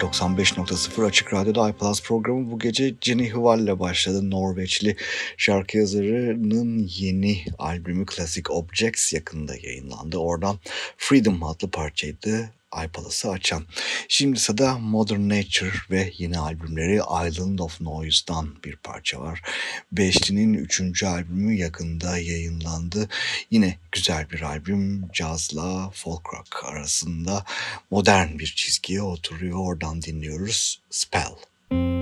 95.0 Açık Radyo'da iPlus programı bu gece Jenny Hval ile başladı. Norveçli şarkı yazarının yeni albümü Classic Objects yakında yayınlandı. Oradan Freedom adlı parçaydı iPalas'ı açan. Şimdi sırada Modern Nature ve yeni albümleri Island of Noise'dan bir parça var. Beşli'nin üçüncü albümü yakında yayınlandı. Yine güzel bir albüm. Cazla folk rock arasında modern bir çizgiye oturuyor. Oradan dinliyoruz. Spell. breathe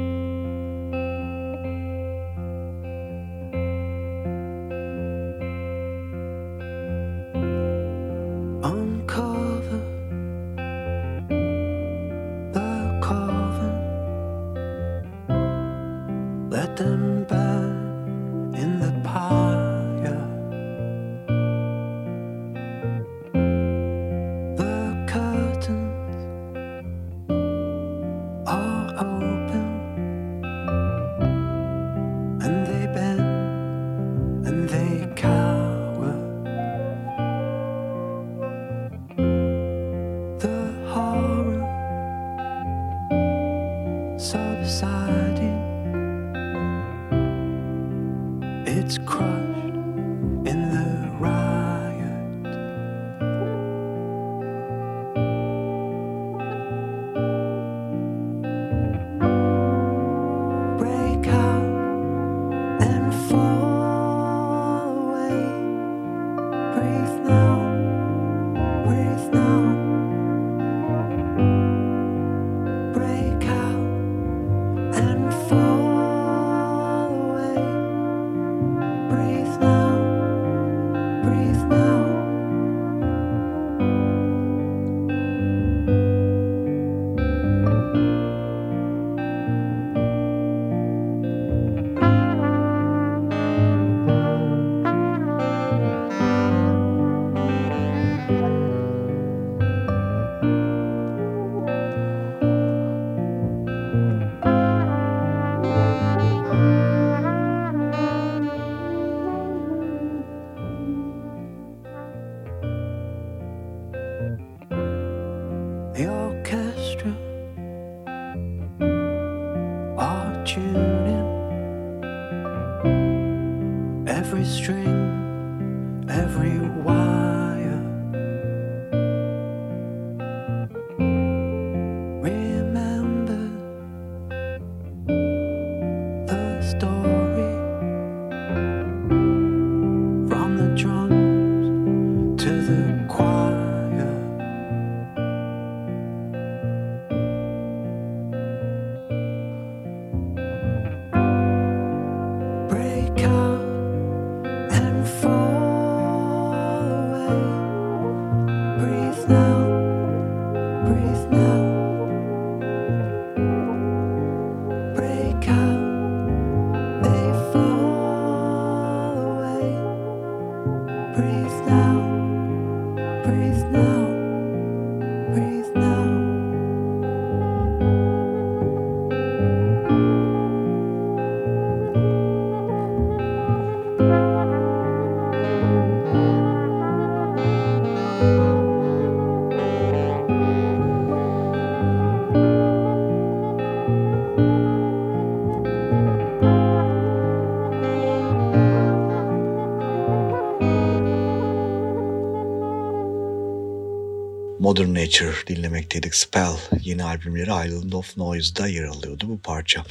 Modern Nature dinlemekteydik. Spell yeni albümleri Island of Noise'da yer alıyordu bu parça.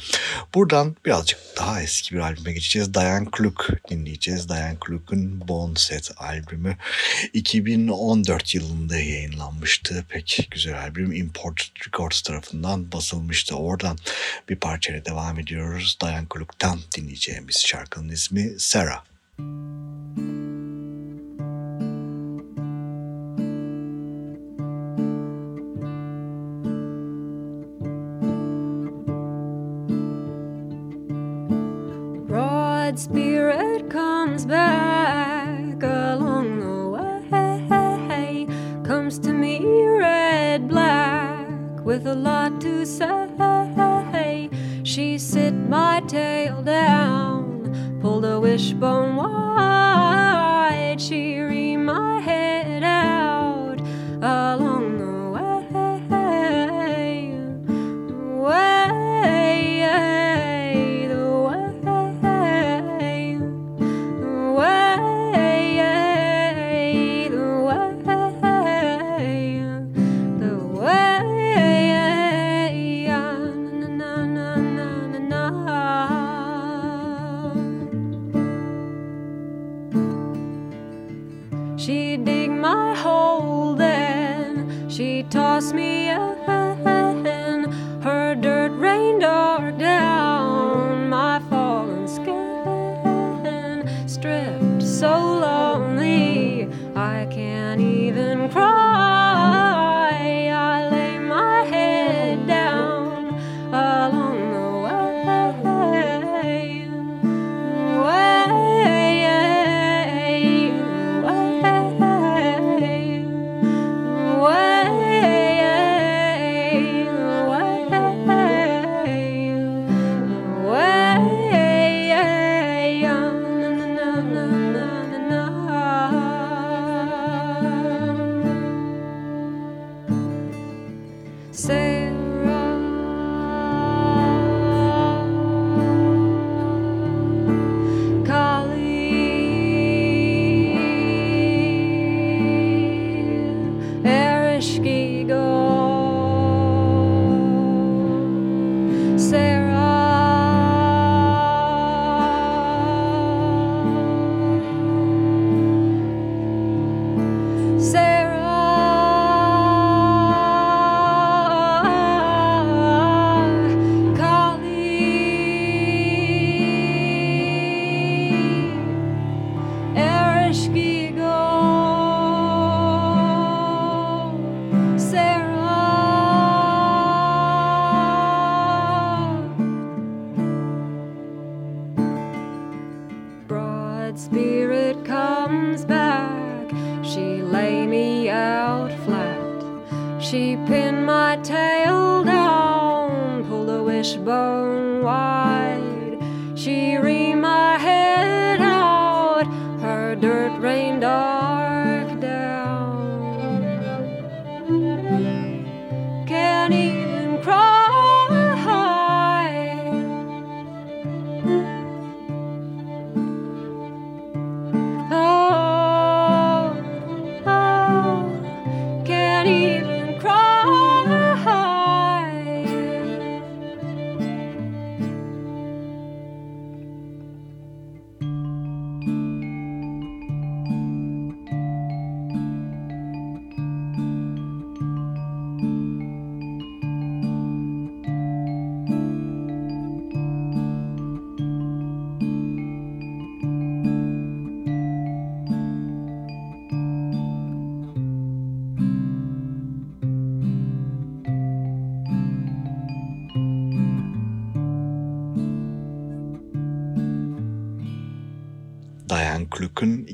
Buradan birazcık daha eski bir albüme geçeceğiz. Diane Kluk dinleyeceğiz. Diane Kluk'un Bone Set albümü 2014 yılında yayınlanmıştı. Pek güzel albüm Import Records tarafından basılmıştı. Oradan bir parçayla devam ediyoruz. Diane Kluk'tan dinleyeceğimiz şarkının ismi Sarah. with a lot to say. She sit my tail down, pulled a wishbone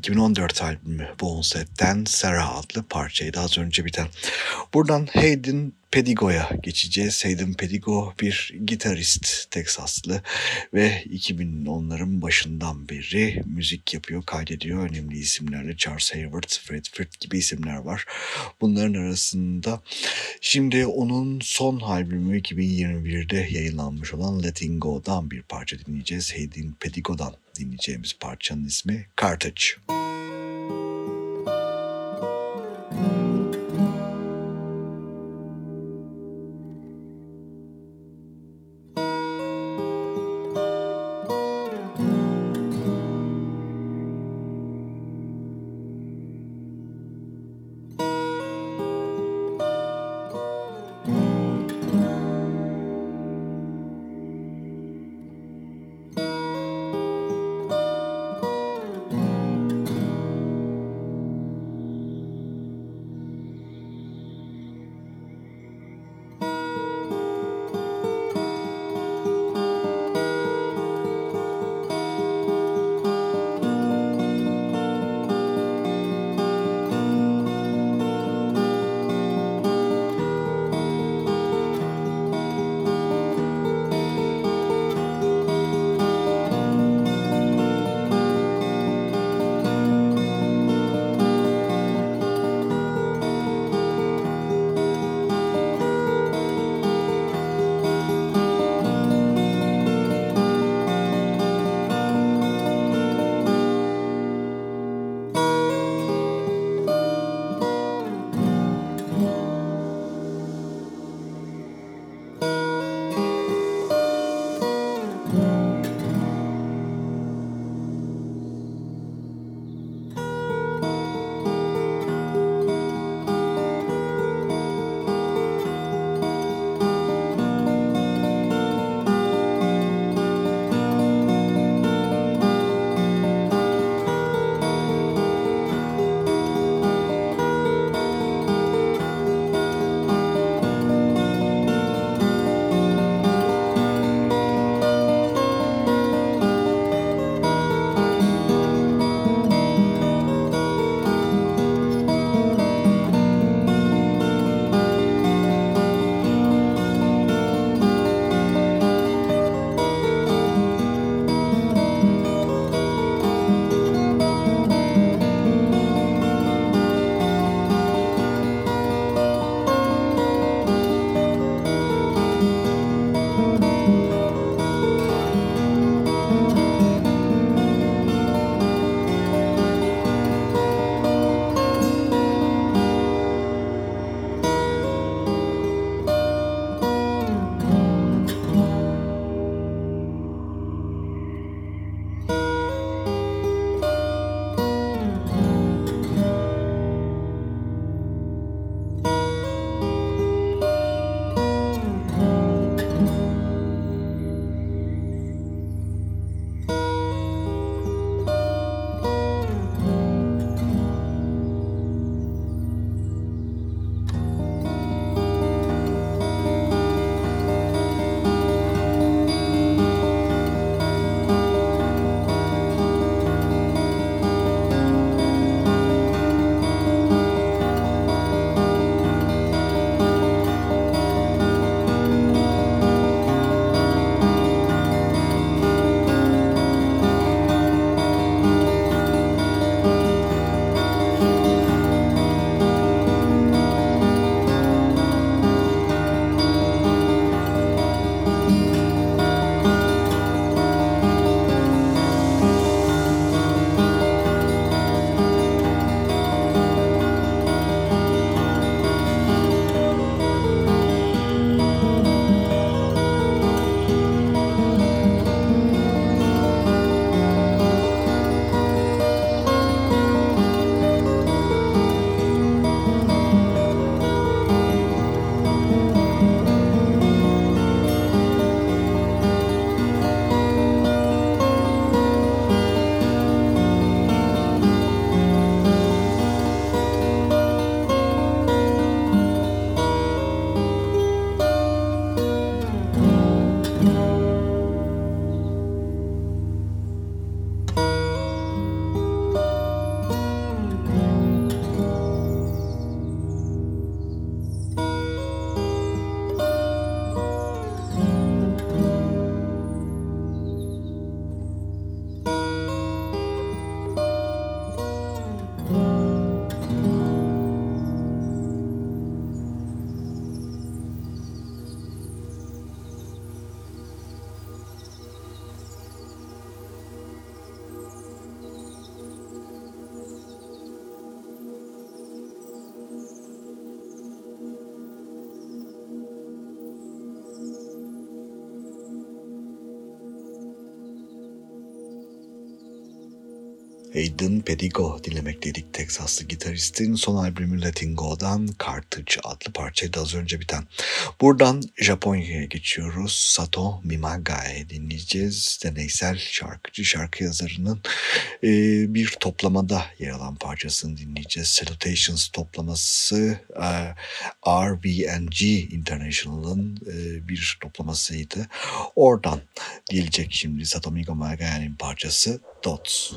2014 albümü Boneset'ten Sarah adlı parçaydı az önce biten. Buradan Hayden Pedigo'ya geçeceğiz. Hayden Pedigo bir gitarist Teksaslı ve 2010'ların başından beri müzik yapıyor, kaydediyor. Önemli isimlerle Charles Hayward, Fred Frith gibi isimler var. Bunların arasında şimdi onun son albümü 2021'de yayınlanmış olan Letting Go'dan bir parça dinleyeceğiz. Hayden Pedigo'dan dinleyeceğimiz parçanın ismi Carthage. Aiden Pedigo dinlemekteydik. Teksaslı gitaristin son albümü Letting Go'dan Cartridge adlı parçayı da az önce biten. Buradan Japonya'ya geçiyoruz. Sato Mimaga'yı dinleyeceğiz. Deneysel şarkıcı, şarkı yazarının e, bir toplamada yer alan parçasını dinleyeceğiz. Salutations toplaması e, RVNG International'ın e, bir toplamasıydı. Oradan gelecek şimdi Sato Mimaga'nın parçası Dots.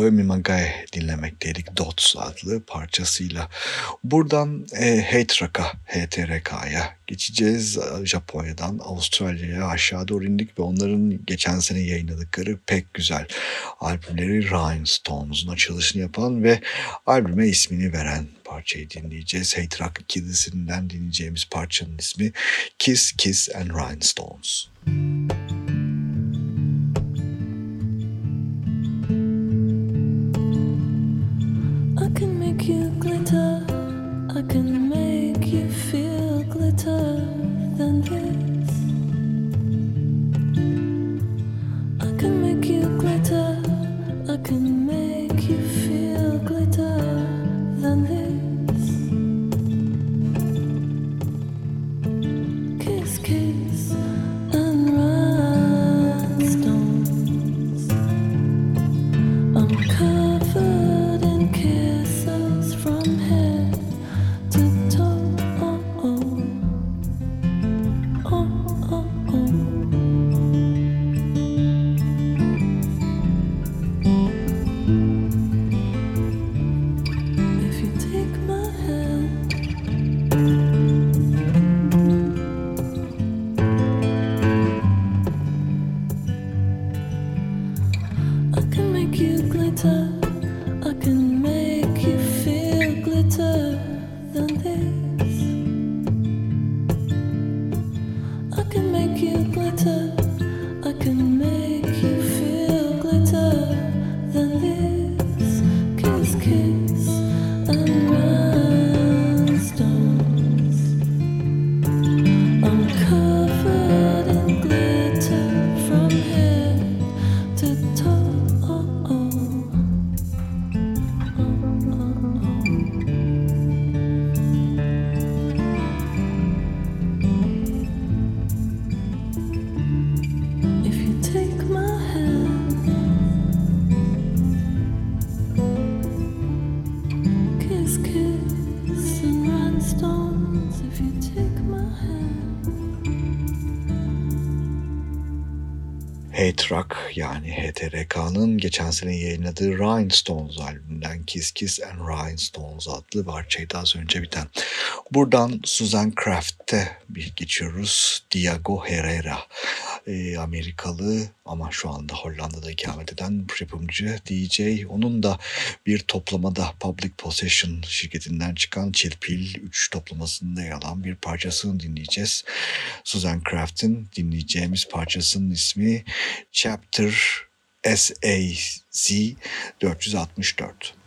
Dots. 'Mimagae' dinlemekteydik Dots adlı parçasıyla. Buradan e, Heitraka, HTRK'ya geçeceğiz. Japonya'dan Avustralya'ya aşağı doğru indik ve onların geçen sene yayınladıkları pek güzel albümleri Rhinestones'un açılışını yapan ve albüme ismini veren parçayı dinleyeceğiz. Heitrak ikilisinden dinleyeceğimiz parçanın ismi Kiss Kiss and Rhinestones. Müzik I can make you feel glitter than this. Hate Rock yani HTRK'nın geçen sene yayınladığı Rhinestones albümünden Kiss Kiss and Rhinestones adlı parçaydı az önce biten. Buradan Susan Craft'te bir geçiyoruz. Diego Herrera. E, Amerikalı ama şu anda Hollanda'da ikamet eden yapımcı DJ. Onun da bir toplamada Public Possession şirketinden çıkan Çilpil 3 toplamasında yer alan bir parçasını dinleyeceğiz. Susan Craft'in dinleyeceğimiz parçasının ismi Chapter SAZ 464.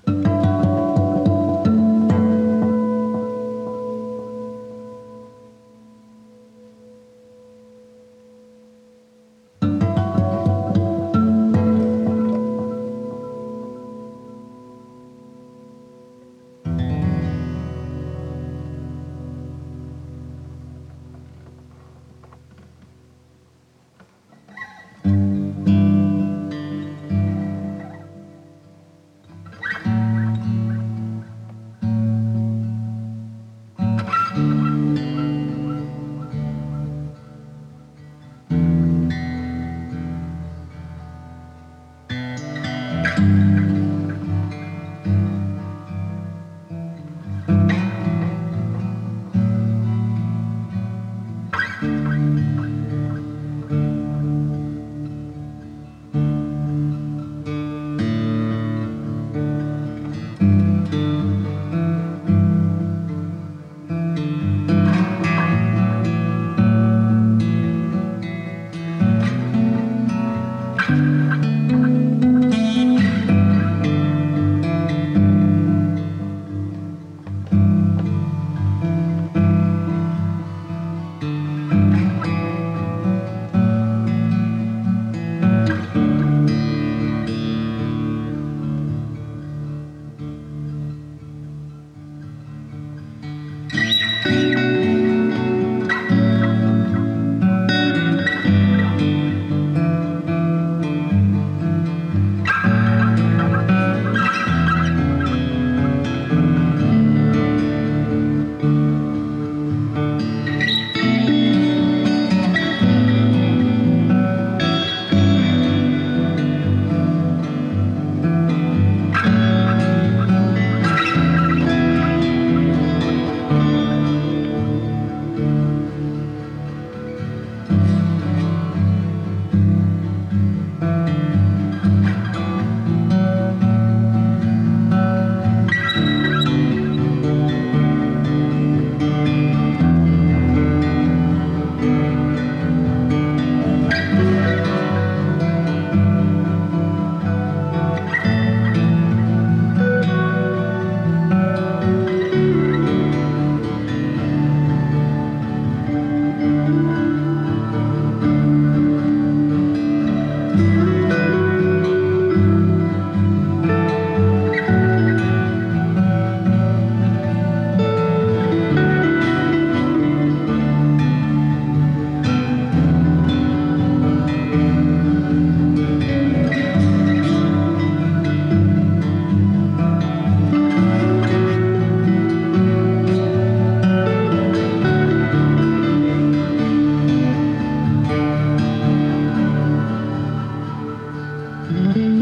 Mm-hmm.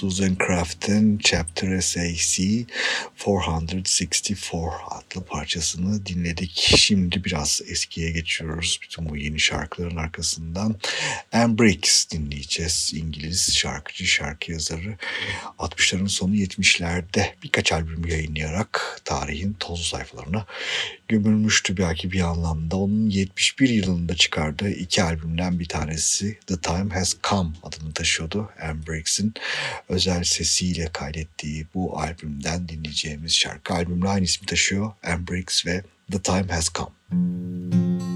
Susan Craft'in Chapter SAC 464 adlı parçasını dinledik. Şimdi biraz eskiye geçiyoruz. Bütün bu yeni şarkıların arkasından Briggs dinleyeceğiz. İngiliz şarkıcı, şarkı yazarı. 60'ların sonu 70'lerde birkaç albüm yayınlayarak tarihin toz sayfalarına gömülmüştü belki bir anlamda. Onun 71 yılında çıkardığı iki albümden bir tanesi The Time Has Come adını taşıyordu. Anne Briggs'in özel sesiyle kaydettiği bu albümden dinleyeceğimiz şarkı albümle aynı ismi taşıyor. Anne Briggs ve The Time Has Come.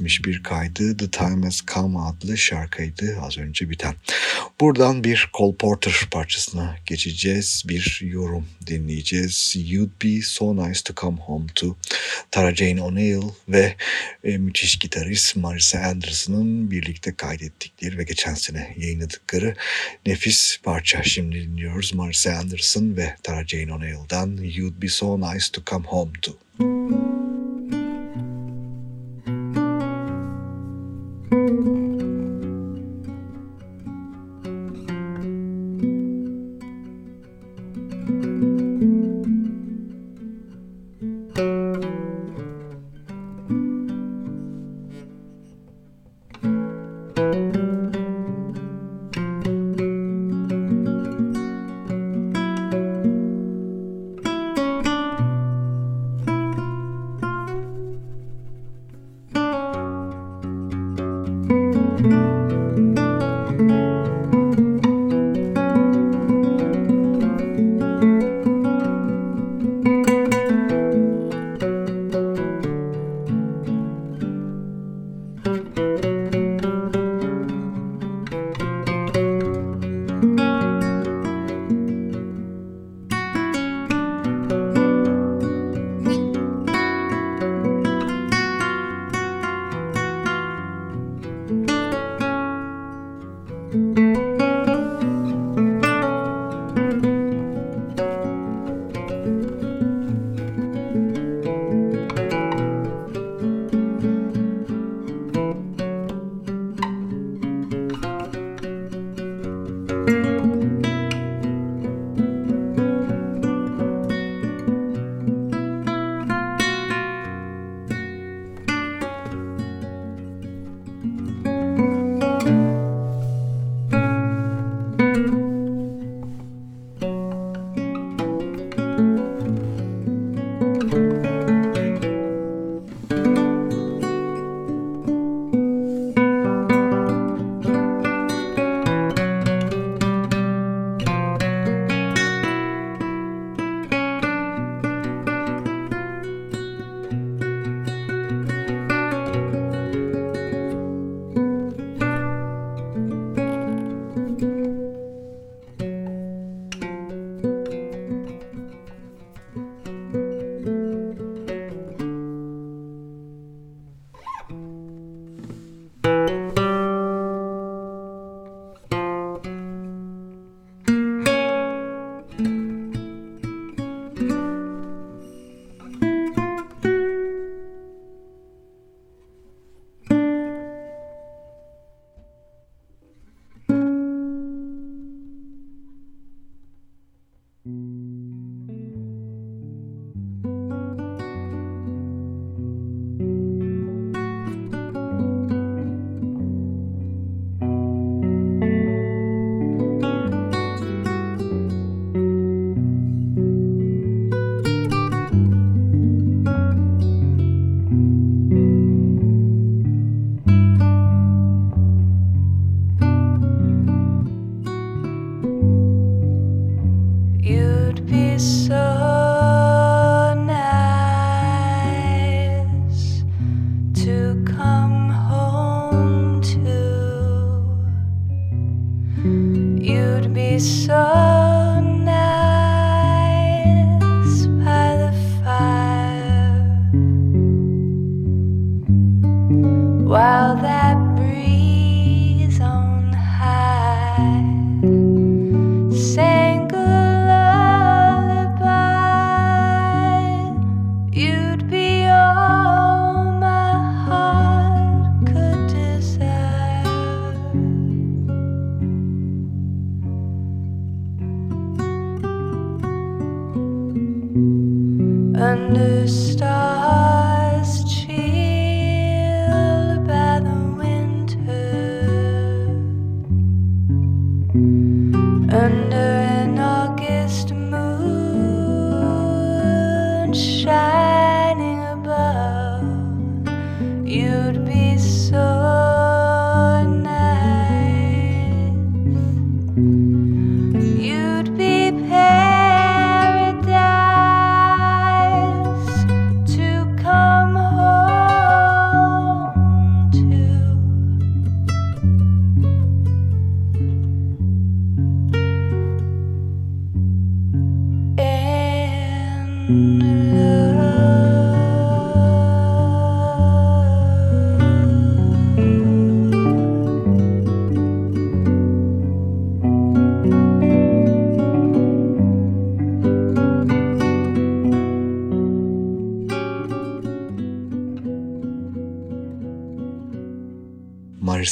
1971 kaydı The Time Has Come adlı şarkıydı az önce biten. Buradan bir Cole Porter parçasına geçeceğiz. Bir yorum dinleyeceğiz. You'd Be So Nice To Come Home To Tara Jane O'Neill ve e, müthiş gitarist Marissa Anderson'ın birlikte kaydettikleri ve geçen sene yayınladıkları nefis parça. Şimdi dinliyoruz Marissa Anderson ve Tara Jane O'Neill'dan You'd Be So Nice To Come Home To. You'd thank you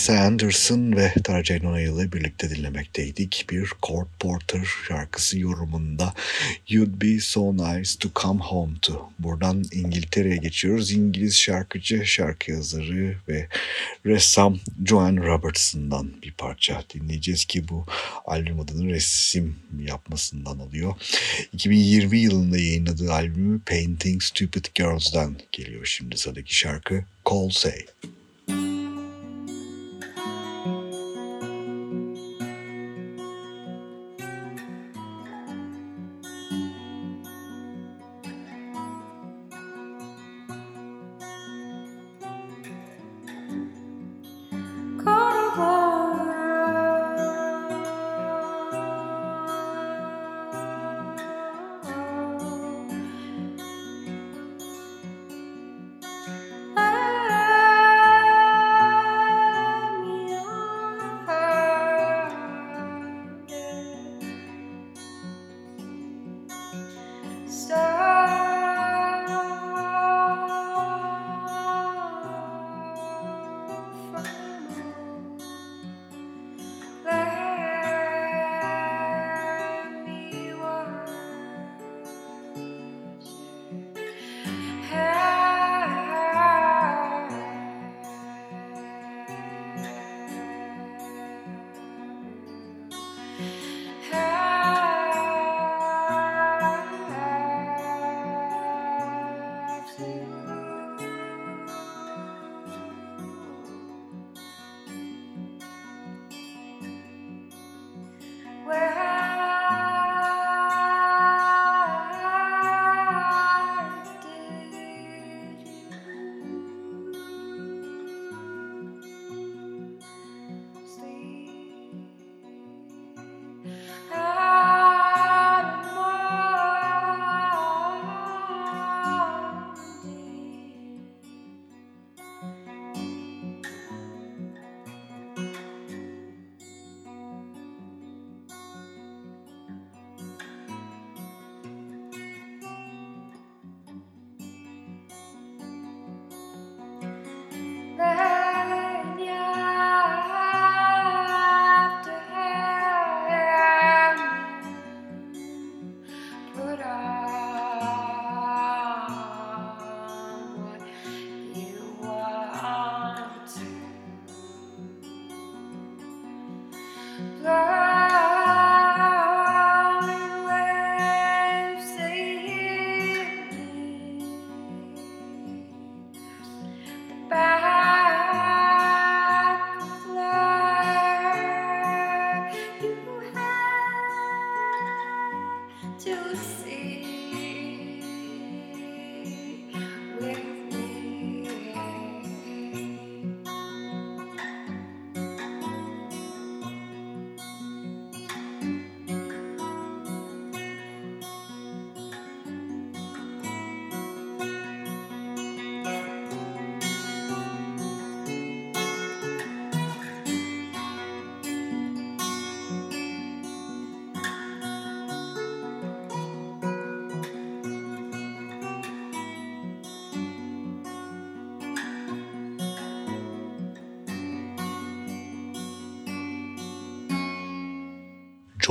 Marissa Anderson ve Tara Jane O'Neill'ı birlikte dinlemekteydik. Bir Cole Porter şarkısı yorumunda You'd Be So Nice To Come Home To. Buradan İngiltere'ye geçiyoruz. İngiliz şarkıcı, şarkı yazarı ve ressam Joanne Robertson'dan bir parça dinleyeceğiz ki bu albüm adını resim yapmasından alıyor. 2020 yılında yayınladığı albümü Painting Stupid Girls'dan geliyor şimdi sıradaki şarkı Call Say.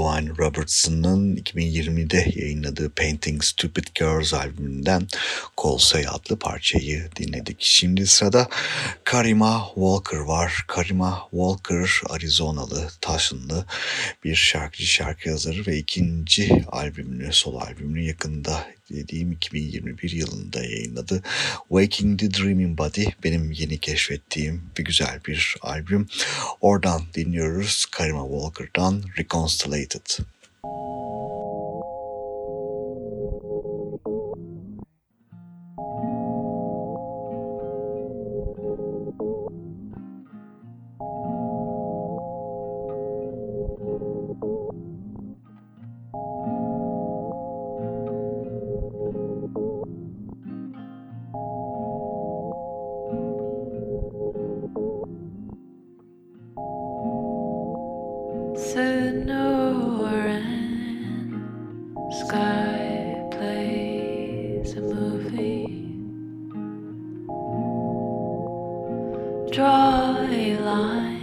Joanne Robertson'ın 2020'de yayınladığı Painting Stupid Girls albümünden Call Say adlı parçayı dinledik. Şimdi sırada Karima Walker var. Karima Walker Arizonalı, Taşınlı bir şarkıcı, şarkı yazarı ve ikinci albümünü, solo albümünü yakında dediğim 2021 yılında yayınladı. Waking the Dreaming Body benim yeni keşfettiğim bir güzel bir albüm. Oradan dinliyoruz Karima Walker'dan Reconstellated. draw a line.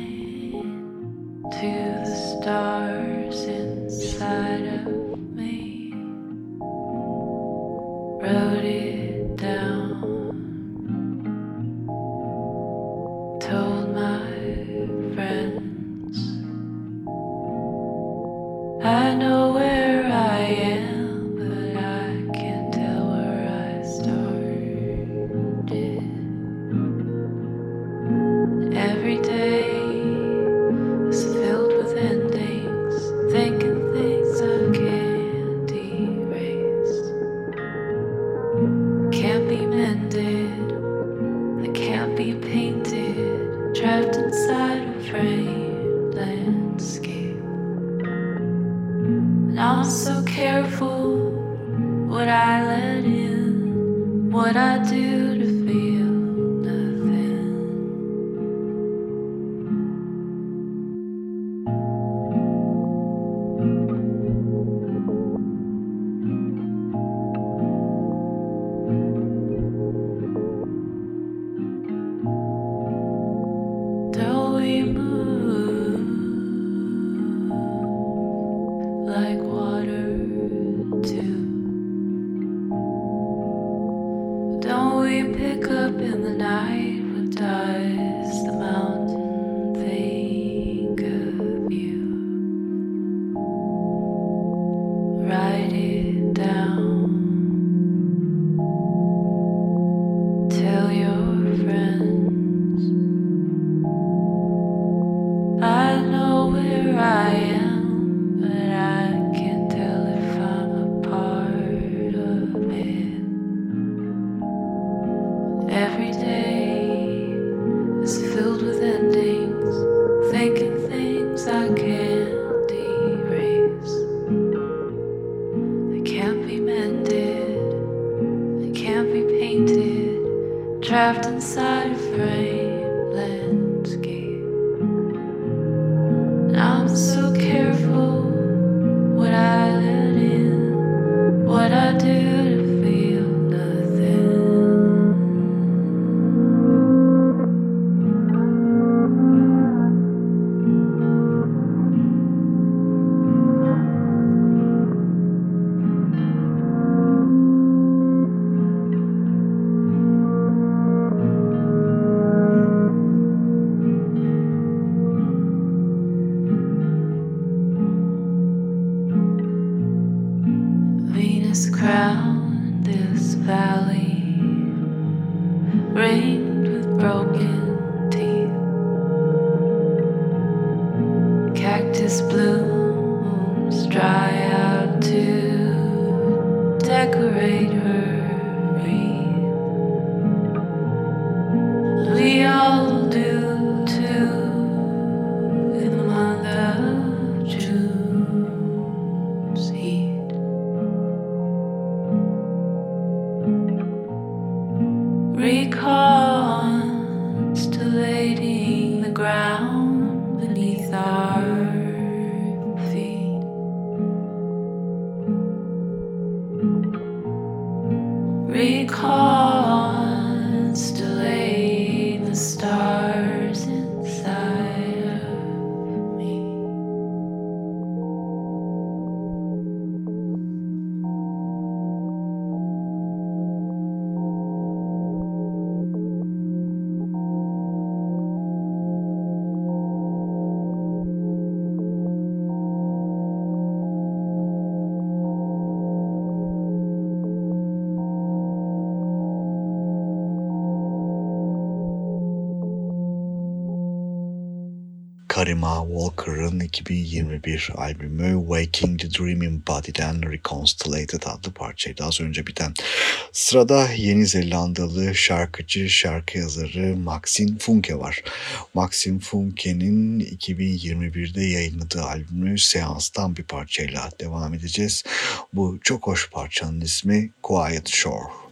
Summer Walker'ın 2021 albümü Waking the Dreaming Body'den Reconstellated adlı parçaydı az önce biten. Sırada Yeni Zelandalı şarkıcı, şarkı yazarı Maxine Funke var. Maxine Funke'nin 2021'de yayınladığı albümü Seans'tan bir parçayla devam edeceğiz. Bu çok hoş parçanın ismi Quiet Shore.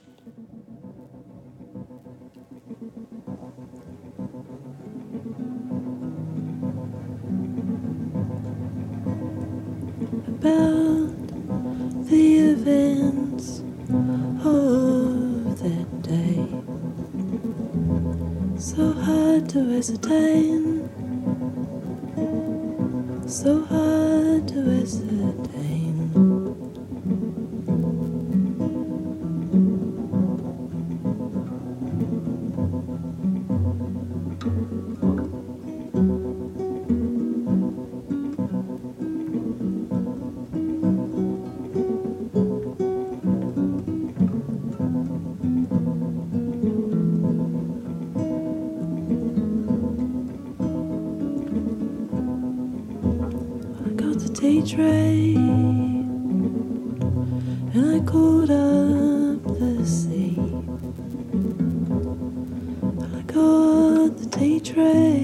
stray.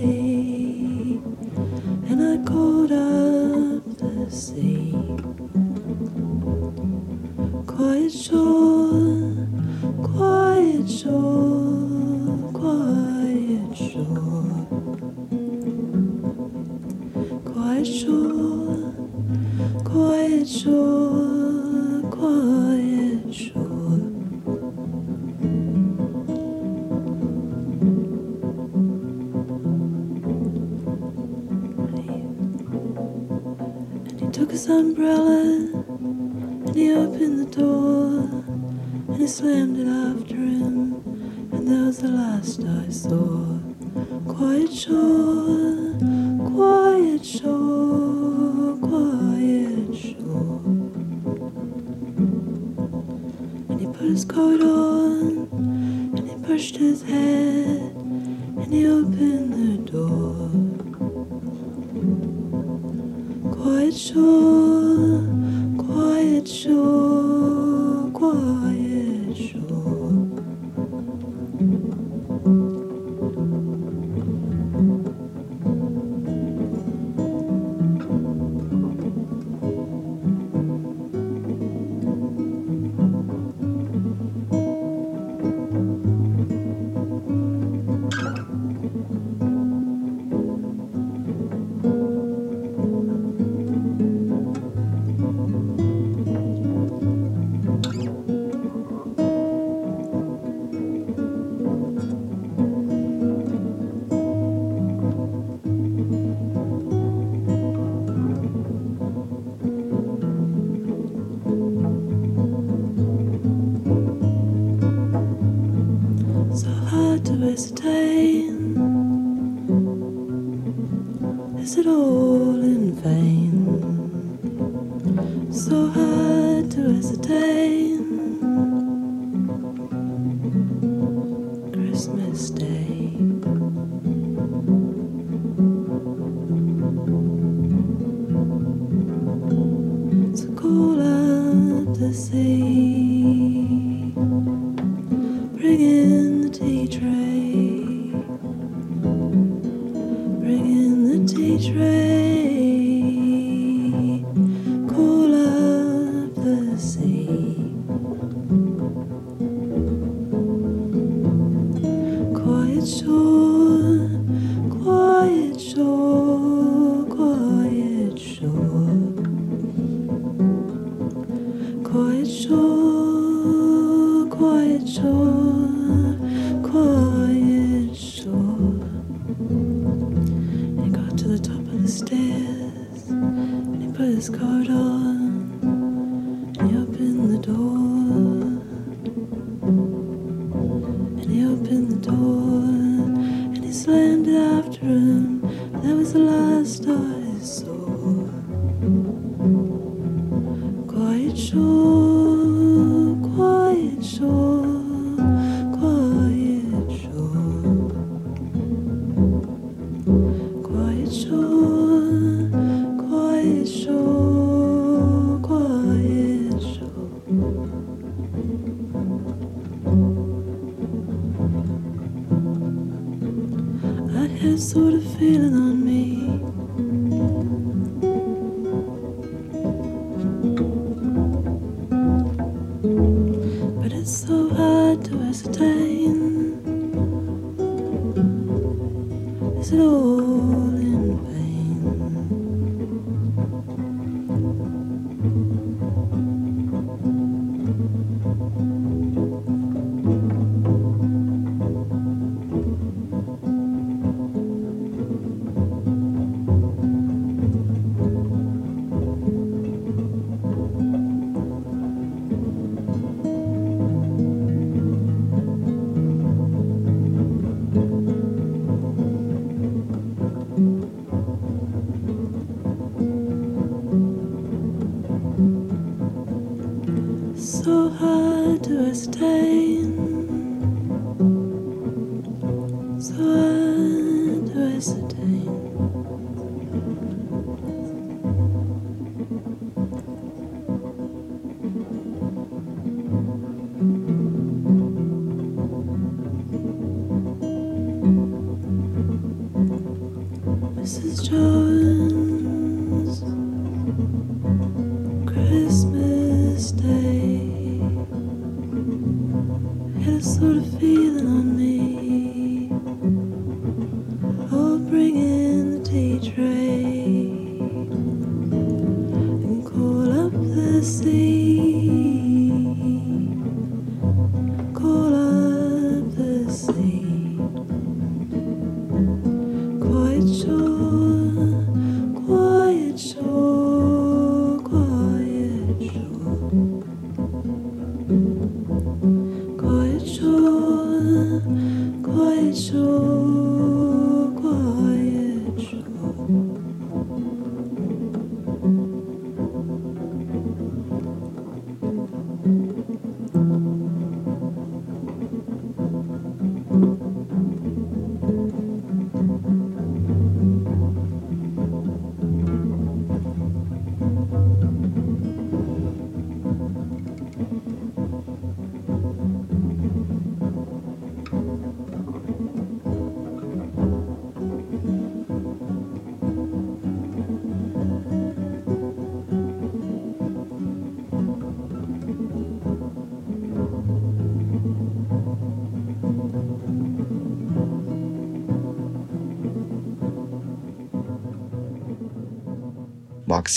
has sort of feeling on me.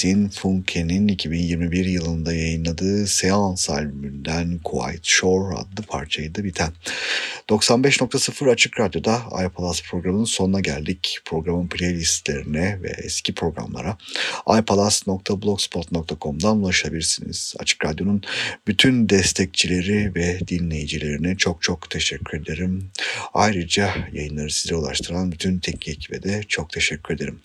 Maxine Funke'nin 2021 yılında yayınladığı Seans albümünden Quiet Shore adlı parçaydı biten. 95.0 Açık Radyo'da iPalaz programının sonuna geldik. Programın playlistlerine ve eski programlara iPalaz.blogspot.com'dan ulaşabilirsiniz. Açık Radyo'nun bütün destekçileri ve dinleyicilerine çok çok teşekkür ederim. Ayrıca yayınları size ulaştıran bütün teknik ekibe de çok teşekkür ederim.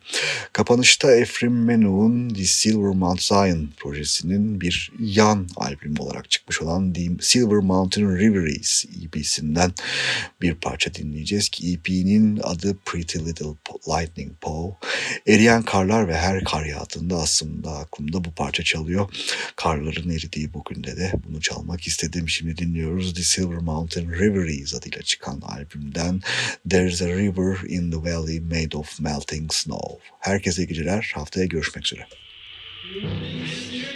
Kapanışta Efrim Menu'nun The Silver Mount Zion projesinin bir yan albüm olarak çıkmış olan The Silver Mountain Reveries EP'sinden bir parça dinleyeceğiz ki EP'nin adı Pretty Little Lightning Poe. Eriyen karlar ve her kar yağdığında aslında aklımda bu parça çalıyor. Karların eridiği bugünde de bunu çalmak istedim. Şimdi dinliyoruz The Silver Mountain Reveries adıyla çıkan albümden There's a River in the Valley Made of Melting Snow. Herkese geceler. Haftaya görüşmek üzere. to